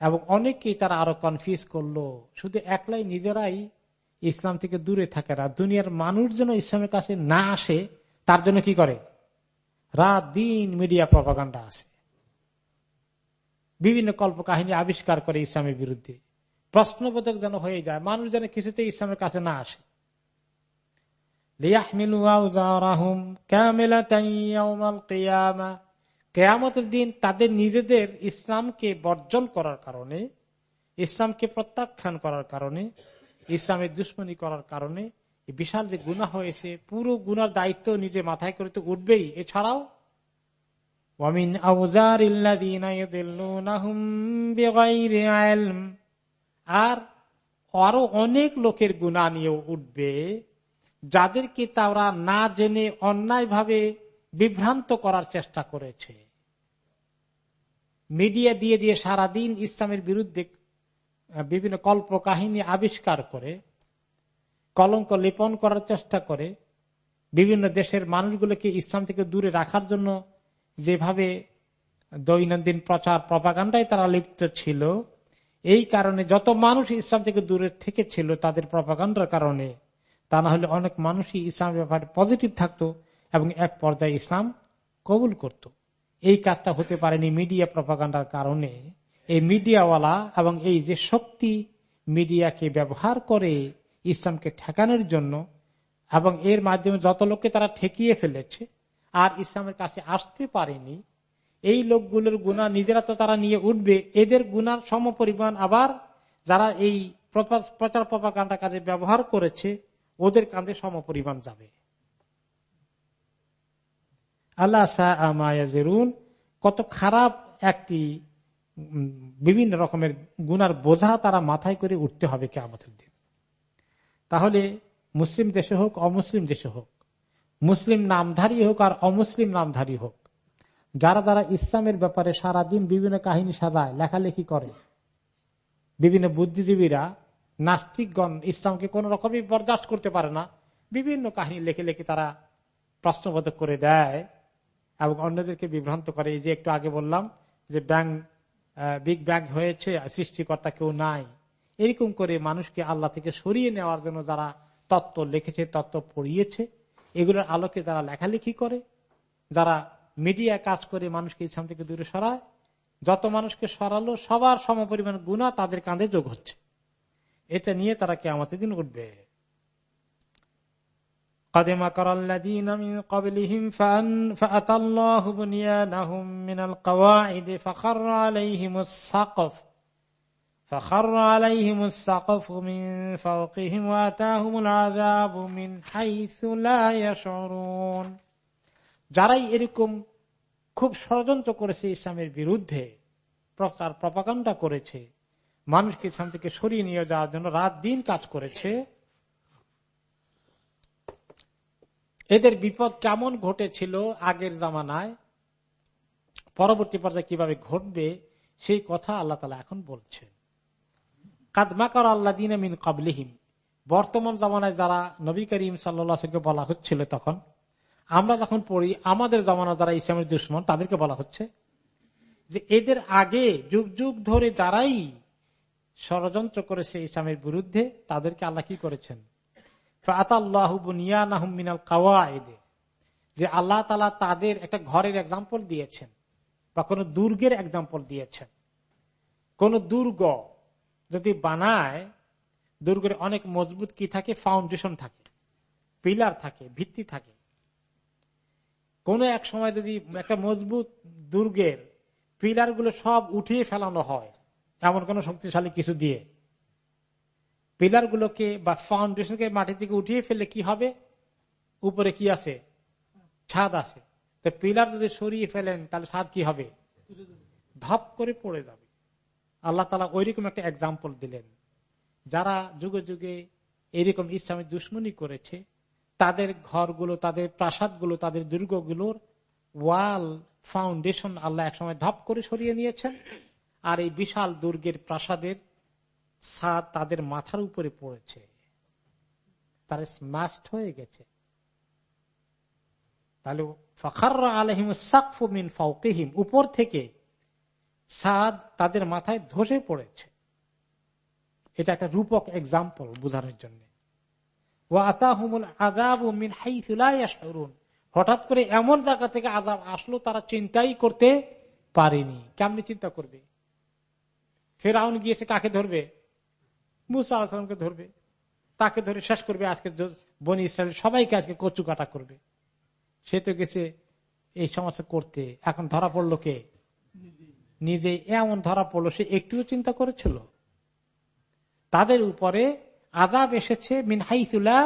এবং অনেককেই তারা আরও কনফিউজ করল, শুধু একলাই নিজেরাই ইসলাম থেকে দূরে থাকে না। দুনিয়ার মানুষ যেন ইসলামের কাছে না আসে, তার জন্য কি করে? রাত দিন মিডিয়া প্রপাগান্ডা আছে। বিভিন্ন কল্প কাহিনী আবিষ্কার করে ইসলামের বিরুদ্ধে। প্রশ্নবোধক যেন হয়ে যায়, মানুষ যেন কিছুতে ইসলামের কাছে না আসে। কেয়ামতের দিন তাদের নিজেদের ইসলামকে বর্জন করার কারণে, ইসলামকে প্রত্যাখ্যান করার কারণে, ইসলামের দুশ্মনী করার কারণে বিশাল যে গুণা হয়েছে, পুরো গুনার দায়িত্ব নিজে মাথায় করে তো উঠবেই। এছাড়াও আর আরও অনেক লোকের গুণা নিয়ে উঠবে, যাদেরকে তারা না জেনে অন্যায়ভাবে বিভ্রান্ত করার চেষ্টা করেছে। মিডিয়া দিয়ে দিয়ে সারাদিন ইসলামের বিরুদ্ধে বিভিন্ন কল্প কাহিনী আবিষ্কার করে, কলঙ্ক লিপন করার চেষ্টা করে, বিভিন্ন দেশের মানুষগুলোকে ইসলাম থেকে দূরে রাখার জন্য যেভাবে দৈনন্দিন প্রচার প্রপাগান্ডায় তারা লিপ্ত ছিল, এই কারণে যত মানুষ ইসলাম থেকে দূরে থেকে ছিল তাদের প্রপাগান্ডার কারণে, তা না হলে অনেক মানুষই ইসলামের ব্যাপারে পজিটিভ থাকতো এবং এক পর্যায়ে ইসলাম কবুল করত। এই কাজটা হতে পারেনি মিডিয়া প্রপাগান্ডার কারণে। এই মিডিয়াওয়ালা এবং এই যে শক্তি মিডিয়াকে ব্যবহার করে ইসলামকে ঠেকানোর জন্য এবং এর মাধ্যমে যত লোককে তারা ঠেকিয়ে ফেলেছে আর ইসলামের কাছে আসতে পারেনি, এই লোকগুলোর গুণা নিজেরা তো তারা নিয়ে উঠবে। এদের গুনার সম পরিমাণ আবার যারা এই প্রচার প্রপাকাণ্ডা কাজে ব্যবহার করেছে, ওদের কাঁধে সম পরিমাণ যাবে। আল্লাহ কত খারাপ একটি বিভিন্ন রকমের গুনার বোঝা তারা মাথায় করে উঠতে হবে কে আমাদের দিন। তাহলে মুসলিম দেশে হোক, অমুসলিম দেশে হোক, মুসলিম নামধারী হোক আর অমুসলিম নামধারী হোক, যারা যারা ইসলামের ব্যাপারে সারাদিন বিভিন্ন কাহিনী সাজায়, লেখালেখি করে, বিভিন্ন বুদ্ধিজীবীরা, নাস্তিকগণ ইসলামকে কোন রকমই বরদাস্ত করতে পারে না, বিভিন্ন কাহিনী লেখে লেখে তারা প্রশ্নবোধক করে দেয় এবং অন্যদেরকে বিভ্রান্ত করে। এই যে একটু আগে বললাম যে ব্যাংক বিগ ব্যাং হয়েছে সৃষ্টিকর্তা কেউ নাই। এরকম করে মানুষকে আল্লাহ থেকে সরিয়ে নেওয়ার জন্য যারা তত্ত্ব লিখেছে, তত্ত্ব পড়িয়েছে, এগুলোর আলোকে যারা লেখালেখি করে, যারা মিডিয়া কাজ করে মানুষকে ইসলাম থেকে দূরে সরায়, যত মানুষকে সরালো, সবার সম পরিমাণ গুণা তাদের কাঁধে যোগ হচ্ছে। এটা নিয়ে তারা কে আমাদের দিন উঠবে। قد مكر الذين من قبلهم فأتى الله بنيانهم من القواعد فخر عليهم السقف فخر عليهم السقف من فوقهم واتاهم العذاب من حيث لا يشعرون যারাই এরকম খুব ষড়যন্ত্র করেছে ইসলামের বিরুদ্ধে প্রচার প্রপাকাণ্ডা করেছে মানুষকে ইসলাম থেকে সরিয়ে নিয়ে যাওয়ার জন্য রাত দিন কাজ করেছে এদের বিপদ কেমন ঘটেছিল আগের জামানায়? পরবর্তী পর্যায়ে কীভাবে ঘটবে, সেই কথা আল্লাহ তালা এখন বলছেন। কাদমাকর আল্লাহ দিন মিন কাবলিহিম বর্তমান জামানায় যারা নবী করিম সাল্লাকে বলা হচ্ছিল তখন, আমরা যখন পড়ি, আমাদের জামানা যারা ইসলামের দুশ্মন তাদেরকে বলা হচ্ছে যে এদের আগে যুগ যুগ ধরে যারাই ষড়যন্ত্র করেছে ইসলামের বিরুদ্ধে, তাদেরকে আল্লাহ কি করেছেন? যে আল্লাহ তালা তাদের একটা ঘরের এক্সাম্পল দিয়েছেন বা কোন দুর্গের এক্সাম্পল দিয়েছেন। কোন দুর্গ যদি বানায়, দুর্গের অনেক মজবুত কি থাকে? ফাউন্ডেশন থাকে পিলার থাকে, ভিত্তি থাকে। কোন এক সময় যদি একটা মজবুত দুর্গের পিলারগুলো সব উঠিয়ে ফেলানো হয়, এমন কোন শক্তিশালী কিছু দিয়ে পিলার গুলোকে বা ফাউন্ডেশনকে মাটি থেকে উঠিয়ে ফেললে কি হবে? উপরে কি আছে? ছাদ আছে। তো পিলার যদি সরিয়ে ফেলেন, তাহলে ছাদ কি হবে? ধপ করে পড়ে যাবে। আল্লাহ তালা ওইরকম একটা এক্সাম্পল দিলেন। যারা যুগে যুগে এইরকম ইসলামের দুশ্মনী করেছে, তাদের ঘরগুলো, তাদের প্রাসাদগুলো, তাদের দুর্গগুলোর ওয়াল ফাউন্ডেশন আল্লাহ একসময় ধপ করে সরিয়ে নিয়েছেন। আর এই বিশাল দুর্গের প্রাসাদের সাদ তাদের মাথার উপরে পড়েছে। তারা স্মাস্ট হয়ে গেছে। তাহলে ফখার আলহিম সাকফুমিন ফাউকিহিম উপর থেকে সাদ তাদের মাথায় ধসে পড়েছে। এটা একটা রূপক এক্সাম্পল বোঝানোর জন্য। হঠাৎ করে এমন জায়গা থেকে আজাব আসলো তারা চিন্তাই করতে পারেনি। কেমনি চিন্তা করবে? ফেরাউন গিয়েছে কাকে ধরবে? মুসা আলসালামকে ধরবে, তাকে ধরে শেষ করবে, আজকে বনি ইসরায়েল সবাইকে আজকে কচু কাটা করবে। সে তো গেছে এই সমস্যা করতে। এখন ধরা পড়ল কে? নিজে এমন ধরা পড়ল, সে একটুও চিন্তা করেছিল। তাদের উপরে আদাব এসেছে মিনহাইতুল্লাহ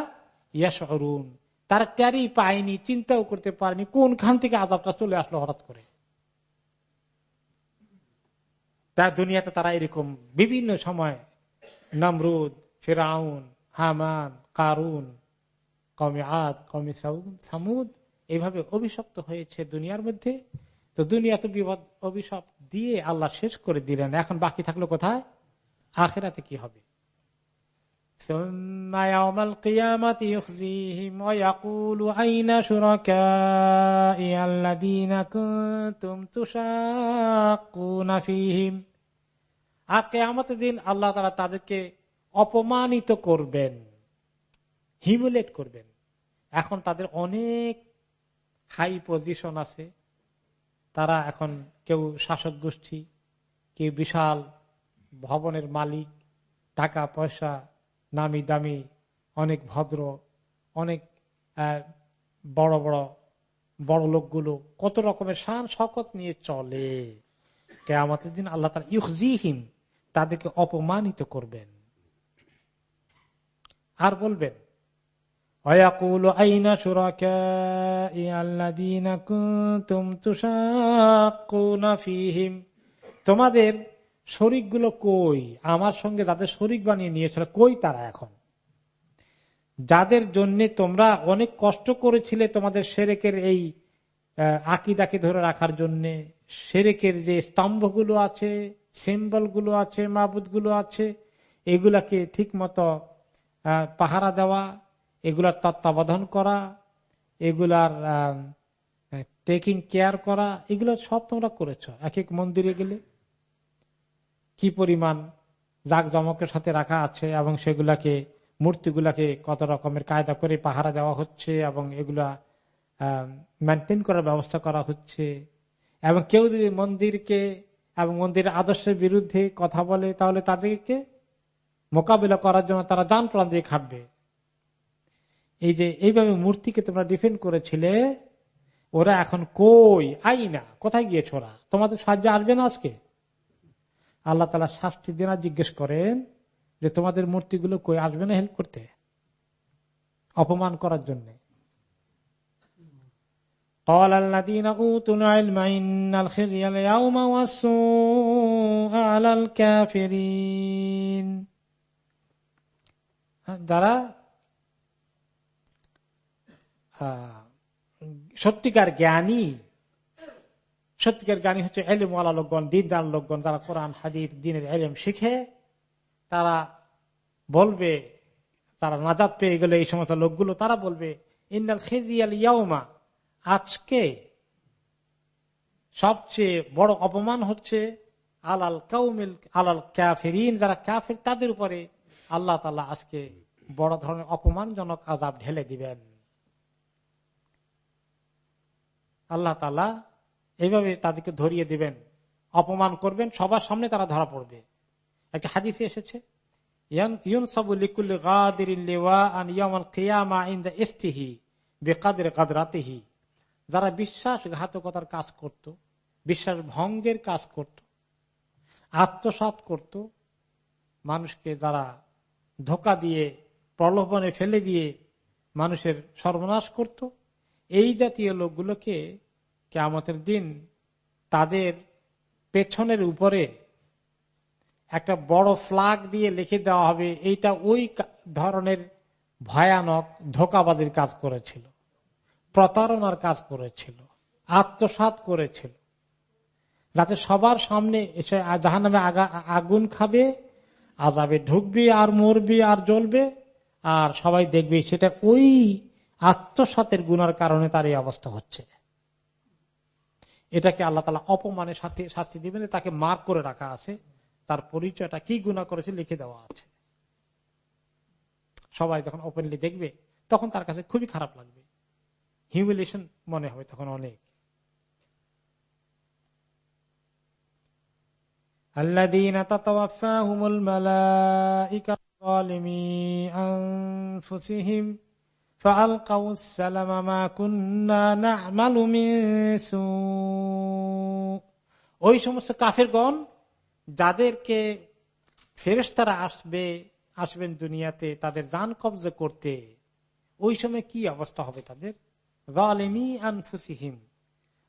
ইয়াসরুন তারা ট্যারি পায়নি, চিন্তাও করতে পারেনি, কোনখান থেকে আদাবটা চলে আসলো হঠাৎ করে? তার দুনিয়াতে তারা এরকম বিভিন্ন সময় নমরুদ, ফেরাউন, হামান, কারুন কমে আদ কমে সামুদ এইভাবে অভিশপ্ত হয়েছে দুনিয়ার মধ্যে। তো দুনিয়া তো বিপদ, অভিশাপ দিয়ে আল্লাহ শেষ করে দিলেন। এখন বাকি থাকল কোথায়? আখেরাতে কি হবে? ثم আর কেয়ামতের দিন আল্লাহ তারা তাদেরকে অপমানিত করবেন হিমুলেট করবেন। এখন তাদের অনেক হাই পজিশন আছে। তারা এখন কেউ শাসক গোষ্ঠী, কেউ বিশাল ভবনের মালিক, টাকা, পয়সা, নামি দামি, অনেক ভদ্র, অনেক বড় বড় বড় লোকগুলো কত রকমের শান শকত নিয়ে চলে। কে আমাদের দিন আল্লাহ তার ইউজিহিম তাদেরকে অপমানিত করবেন। আর বলবেন তোমাদের শরিকগুলো কই? আমার সঙ্গে যাদের শরিক বানিয়ে নিয়েছিল, কই তারা এখন? যাদের জন্য তোমরা অনেক কষ্ট করেছিলে তোমাদের সেরেকের এই আকিদাকে ধরে রাখার জন্য। সেরেকের যে স্তম্ভগুলো আছে সিম্বলগুলো আছে মাবুদগুলো আছে, এগুলাকে ঠিক মতো পাহারা দেওয়া, এগুলার তত্ত্বাবধান করা, এগুলার টেকিং কেয়ার করা, এগুলো সব তোমরা করেছ। এক এক মন্দিরে গেলে কি পরিমাণ জাক জমকের সাথে রাখা আছে এবং সেগুলাকে, মূর্তিগুলাকে কত রকমের কায়দা করে পাহারা দেওয়া হচ্ছে এবং এগুলা মেনটেন করার ব্যবস্থা করা হচ্ছে। এবং কেউ যদি মন্দিরকে এবং মন্দিরের আদর্শের বিরুদ্ধে কথা বলে, তাহলে তাদেরকে মোকাবিলা করার জন্য তারা যান প্রাণ দিয়ে খাটবে। এই যে, এইভাবে মূর্তিকে তোমরা ডিফেন্ড করেছিলে, ওরা এখন কই? আই না কোথায় গিয়েছ ওরা? তোমাদের সাহায্য আসবে না আজকে? আল্লাহ তালা শাস্তি দেনা জিজ্ঞেস করেন যে, তোমাদের মূর্তিগুলো কই? আসবে না হেল্প করতে? অপমান করার জন্য। قال الذين اوتوا العلم ان الخزي اليوم والسوء على الكافرين যারা সত্যিকার জ্ঞানী সত্যিকার জ্ঞানী হচ্ছে এলেমওয়ালা লোকগণ দিনদার লোকগণ তারা কোরআন হাদির দিনের এলেম শিখে তারা বলবে তারা নাজাদ পেয়ে গেলে এই সমস্ত লোকগুলো তারা বলবে ইন্দাল খেজিয়াল ইয়াউমা আজকে সবচেয়ে বড় অপমান হচ্ছে আলাল কাউমিল, আলাল ক্যাফেরিন যারা ক্যাফের তাদের উপরে আল্লাহ তালা আজকে বড় ধরনের অপমানজনক আজাব ঢেলে দিবেন। আল্লাহ তালা এইভাবে তাদেরকে ধরিয়ে দিবেন। অপমান করবেন, সবার সামনে তারা ধরা পড়বে। একটা হাদিসে এসেছে যারা বিশ্বাসঘাতকতার কাজ করত বিশ্বাস ভঙ্গের কাজ করত আত্মসাত করত, মানুষকে যারা ধোকা দিয়ে, প্রলোভনে ফেলে দিয়ে মানুষের সর্বনাশ করত, এই জাতীয় লোকগুলোকে কেমতের দিন তাদের পেছনের উপরে একটা বড় ফ্লাগ দিয়ে লিখে দেওয়া হবে, এইটা ওই ধরনের ভয়ানক ধোকাবাজির কাজ করেছিল। প্রতারণার কাজ করেছিল আত্মসাত করেছিল। যাতে সবার সামনে এসে জাহান নামে আগুন খাবে আজাবে ঢুকবে আর মরবে আর জ্বলবে, আর সবাই দেখবে সেটা ওই আত্মসাতের গুনার কারণে তার এই অবস্থা হচ্ছে। এটাকে আল্লাহ তালা অপমানের সাথে শাস্তি দিবেন, তাকে মার্ক করে রাখা আছে। তার পরিচয়টা কি গুণা করেছে লিখে দেওয়া আছে। সবাই যখন ওপেনলি দেখবে, তখন তার কাছে খুবই খারাপ লাগবে। হিউমিলেশন মনে হবে তখন অনেক الذين تتوفاهم الملائكة ظالمي أنفسهم فألقوا السلام ما كنا نعمل من سوء ওই সমস্ত কাফেরগণ যাদেরকে ফেরেস্তারা আসবে আসবেন দুনিয়াতে তাদের যান কবজে করতে ওই সময় কি অবস্থা হবে তাদের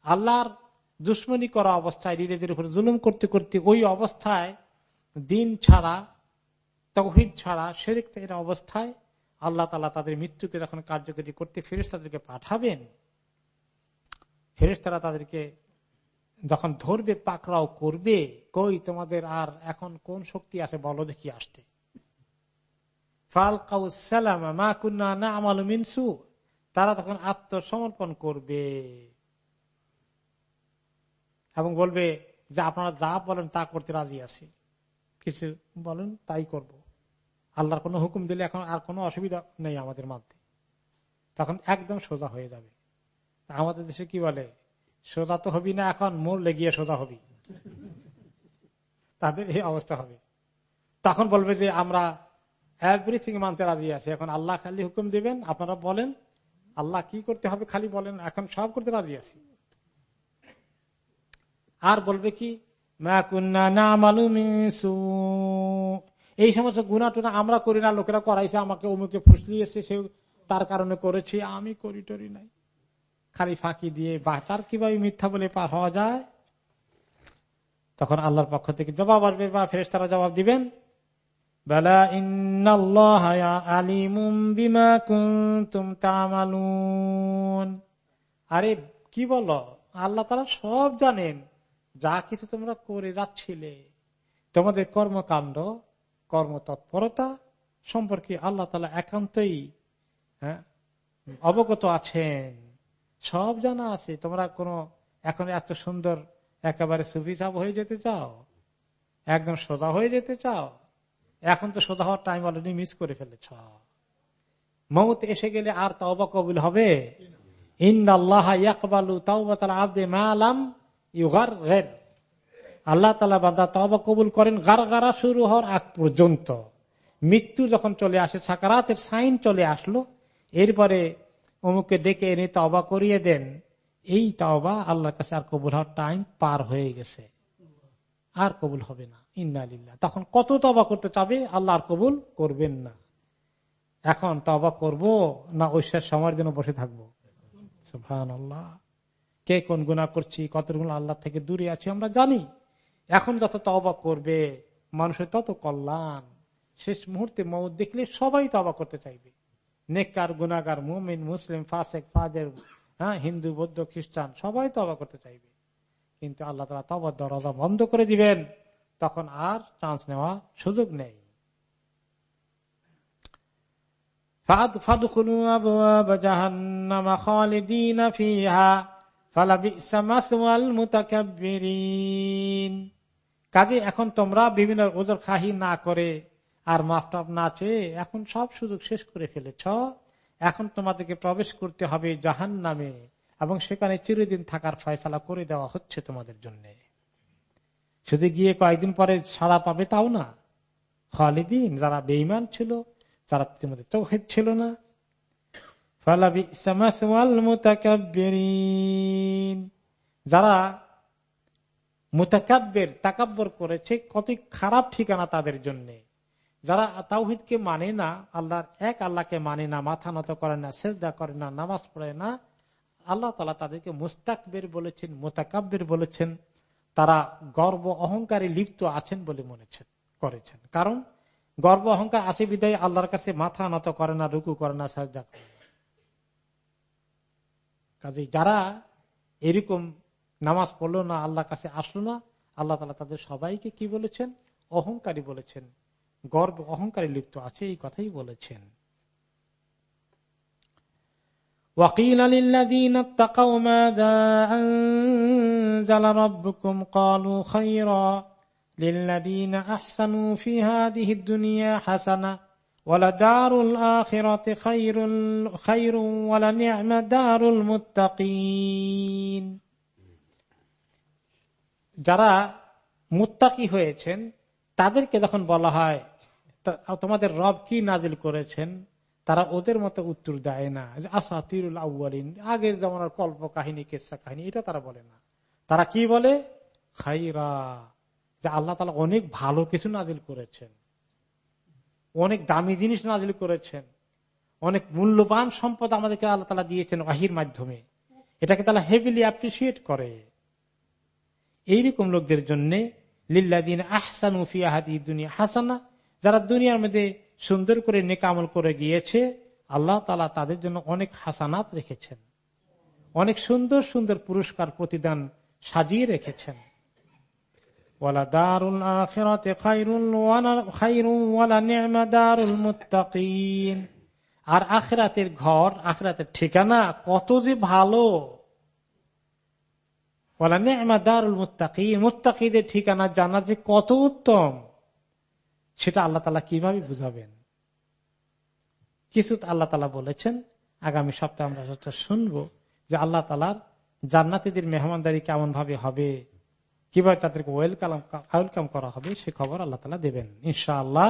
আল্লাহর দুশ্মনী করা অবস্থায়, নিজেদের উপর জুলুম করতে করতে ওই অবস্থায় দিন ছাড়া, তহিদ ছাড়া, শেরিক অবস্থায় আল্লাহ তালা তাদের মৃত্যুকে যখন কার্যকরী করতে ফেরেস তাদেরকে পাঠাবেন ফেরেস তারা তাদেরকে যখন ধরবে, পাকড়াও করবে, কই তোমাদের আর এখন কোন শক্তি আছে বলো দেখি আসতে। ফালকাউ সালাম, মা কুন্না না আমাল মিনসু তারা তখন আত্মসমর্পণ করবে। এবং বলবে যে আপনারা যা বলেন তা করতে রাজি আছি। কিছু বলেন, তাই করব। আল্লাহর কোনো হুকুম দিলে এখন আর কোনো অসুবিধা নেই আমাদের মধ্যে। তখন একদম সোজা হয়ে যাবে। আমাদের দেশে কি বলে? সোজা তো হবি না এখন মোর লেগিয়ে সোজা হবি। তাদের এই অবস্থা হবে। তখন বলবে যে আমরা এভরিথিং মানতে রাজি আছি। এখন আল্লাহ খালি হুকুম দিবেন, আপনারা বলেন আল্লাহ কি করতে হবে খালি বলেন, এখন সব করতে রাজি আছি। আর বলবে কি এই সমস্ত গুণা টুনা আমরা করি না, লোকেরা করাইছে, আমাকে অমুকে ফুসলিয়েছে, সে তার কারণে করেছি, আমি করি টরি নাই। খালি ফাঁকি দিয়ে বা তার কীভাবে মিথ্যা বলে পার হওয়া যায়? তখন আল্লাহর পক্ষ থেকে জবাব আসবে, বা ফেরেস তারা জবাব দিবেন আরে কি বলো? আল্লাহ তারা সব জানেন। যা কিছু তোমরা করে যাচ্ছিলে। তোমাদের কর্মকাণ্ড কর্মতৎপরতা সম্পর্কে আল্লাহ তালা একান্তই হ্যাঁ, অবগত আছেন। সব জানা আছে। তোমরা কোন এখন এত সুন্দর একেবারে সুবিচাপ হয়ে যেতে চাও? একদম সোজা হয়ে যেতে চাও? এখন তো সোজা হওয়ার টাইম অলরেডি মিস করে ফেলেছ। মৌত এসে গেলে আর তবা কবুল হবে? আল্লাহ তালা বান্দা তবা কবুল করেন গার গারা শুরু হওয়ার আগ পর্যন্ত। মৃত্যু যখন চলে আসে, সাকারাতের সাইন চলে আসলো, এরপরে অমুককে ডেকে এনে তবা করিয়ে দেন। এই তাওবা আল্লাহর কাছে আর কবুল হওয়ার টাইম পার হয়ে গেছে। আর কবুল হবে না। ইন্নালিল্লা তখন কত তবা করতে চাবে? আল্লাহ আর কবুল করবেন না। এখন তবা করব না ঐশ্বর সময়ের জন্য বসে থাকব? আল্লাহ কে কোন গুণা করছি? কত গুণ আল্লাহ থেকে দূরে আছি আমরা জানি। এখন যত তবা করবে, মানুষের তত কল্যাণ। শেষ মুহূর্তে মৌ দেখলে সবাই তবা করতে চাইবে। নেককার গুনাগার মুমিন, মুসলিম, ফাসেক, ফাজের হ্যাঁ হিন্দু, বৌদ্ধ, খ্রিস্টান সবাই তবা করতে চাইবে। কিন্তু আল্লাহ তালা তবার দরজা বন্ধ করে দিবেন। তখন আর চান্স নেওয়া সুযোগ নেই। কাজে এখন তোমরা বিভিন্ন ওজোর খাহি না করে আর মাফ টাফ না চেয়ে এখন সব সুযোগ শেষ করে ফেলেছ। এখন তোমাদেরকে প্রবেশ করতে হবে জাহান নামে এবং সেখানে চিরদিন থাকার ফয়সালা করে দেওয়া হচ্ছে তোমাদের জন্য। শুধু গিয়ে কয়েকদিন পরে সাড়া পাবে তাও না। খালিদিন, যারা বেইমান ছিল, যারা তোমাদের তৌহেদ ছিল না। যারা মোতাকাব্যের তাকাব্বর করেছে কত খারাপ ঠিকানা তাদের জন্য। যারা তাওহিদকে মানে না, আল্লাহর এক আল্লাহকে মানে না, মাথা নত করে না, সেজদা করে না, নামাজ পড়ে না, আল্লাহ তালা তাদেরকে মুস্তাকবের বলেছেন মোতাকাব্যের বলেছেন। তারা গর্ব অহংকারে লিপ্ত আছেন বলে মনেছেন করেছেন। কারণ গর্ব অহংকার আছে বিদায় আল্লাহর কাছে মাথা নত করে না, রুকু করে না, সাজদা করে কাজে যারা এরকম নামাজ পড়ল না, আল্লাহর কাছে আসলো না, আল্লাহ তালা তাদের সবাইকে কি বলেছেন? অহংকারী বলেছেন। গর্ব অহংকারী লিপ্ত আছে, এই কথাই বলেছেন। وقيل للذين اتقوا ماذا أنزل ربكم قالوا خيرا للذين أحسنوا في هذه الدنيا حسنة ولدار الآخرة خير خير ولنعم دار المتقين যারা মুত্তাকি হয়েছেন তাদেরকে যখন বলা হয় তোমাদের রব কি নাজিল করেছেন তারা ওদের মতো উত্তর দেয় না। আসা তিরুল আউ্বালিন আগের জমানার কল্প কাহিনী কেসা কাহিনী এটা তারা বলে না। তারা কি বলে? খাইরা। যে আল্লাহ তালা অনেক ভালো কিছু নাজিল করেছেন। অনেক দামি জিনিস নাজিল করেছেন। অনেক মূল্যবান সম্পদ আমাদেরকে আল্লাহ তালা দিয়েছেন ওয়াহির মাধ্যমে। এটাকে তারা হেভিলি অ্যাপ্রিসিয়েট করে। এইরকম লোকদের জন্য লিল্লাদিন আহসান উফিয়াহাদি দুনিয়া হাসানা, যারা দুনিয়ার মধ্যে সুন্দর করে নেকামল করে গিয়েছে, আল্লাহ তালা তাদের জন্য অনেক হাসানাত রেখেছেন। অনেক সুন্দর সুন্দর পুরস্কার প্রতিদান সাজিয়ে রেখেছেন। আর আখরাতের ঘর, আখরাতের ঠিকানা কত যে ভালো। বলা নেমাদারুল মুত্তাকি মুত্তাকিদের ঠিকানা জানা যে কত উত্তম। সেটা আল্লাহ তালা কীভাবে বুঝাবেন? কিছু আল্লাহ তালা বলেছেন, আগামী সপ্তাহে আমরা সেটা শুনব যে আল্লাহ তালার জান্নাতিদের মেহমানদারি কেমন ভাবে হবে, কীভাবে তাদেরকে ওয়েলকাম ওয়েলকাম করা হবে, সে খবর আল্লাহ তালা দেবেন, ইনশাআল্লাহ।